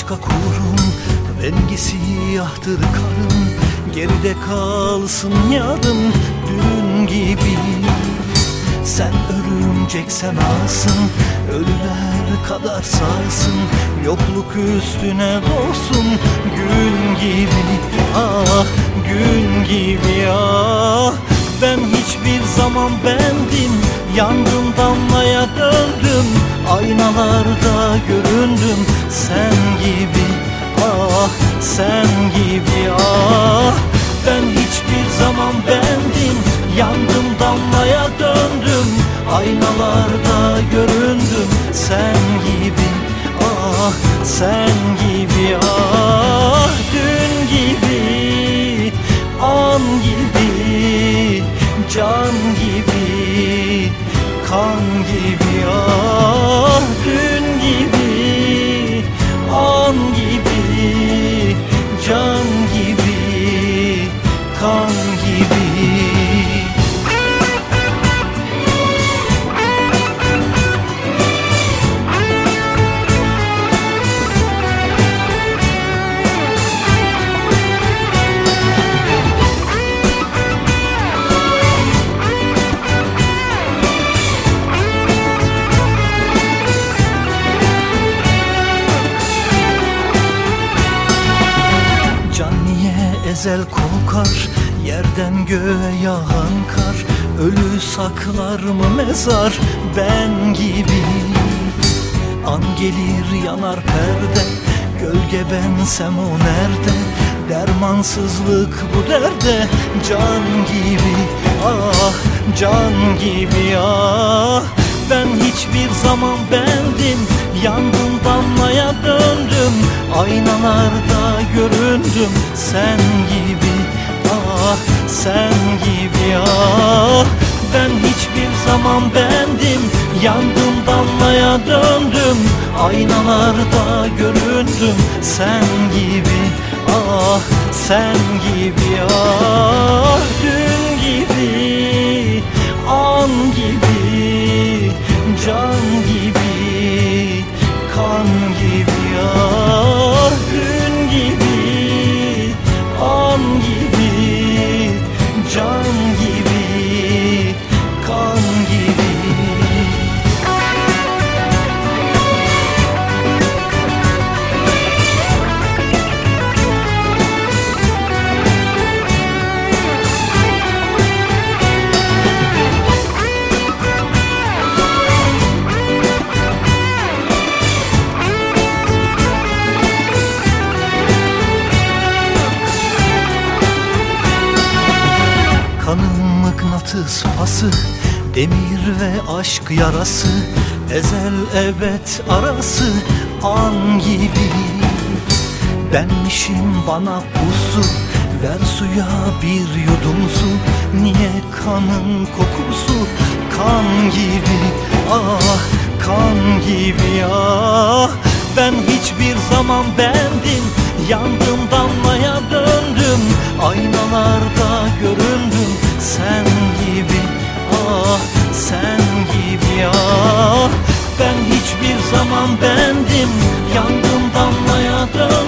aşka kurum Vergisi yahtır karım Geride kalsın yarım dün gibi. Sen örümceksen alsın Ölüler kadar sarsın Yokluk üstüne dolsun gün gibi. Ah Aynalarda göründüm Sen gibi. Ah sen gibi ah. Ben hiçbir zaman bendim Yandım damlaya döndüm. Aynalarda göründüm Sen gibi. Ah sen gibi ah. Dün gibi an gibi can gibi kan gibi ezel kokar Yerden göğe yağan kar. Ölü saklar mı mezar? Ben gibi. An gelir yanar perde Gölge bensem o nerede? Dermansızlık bu derde Can gibi. Ah can gibi ah. Ben hiçbir zaman bendim Yandım damlaya döndüm Aynalarda göründüm Sen gibi. Ah sen gibi ah. Ben hiçbir zaman bendim Yandım damlaya döndüm. Aynalarda göründüm Sen gibi. Ah sen gibi ah. Dün gibi an Kanım mıknatıs pası Demir ve aşk yarası Ezel ebed arası An gibi. Benmişim bana pusu Ver suya bir yudum su Niye kanın kokusu? Kan gibi ah kan gibi ah. Ben hiçbir zaman bendim Yandım damlaya döndüm Aynalarda göründüm sen gibi Ah sen gibi ah. Ben hiçbir zaman bendim. Yandım damlaya dön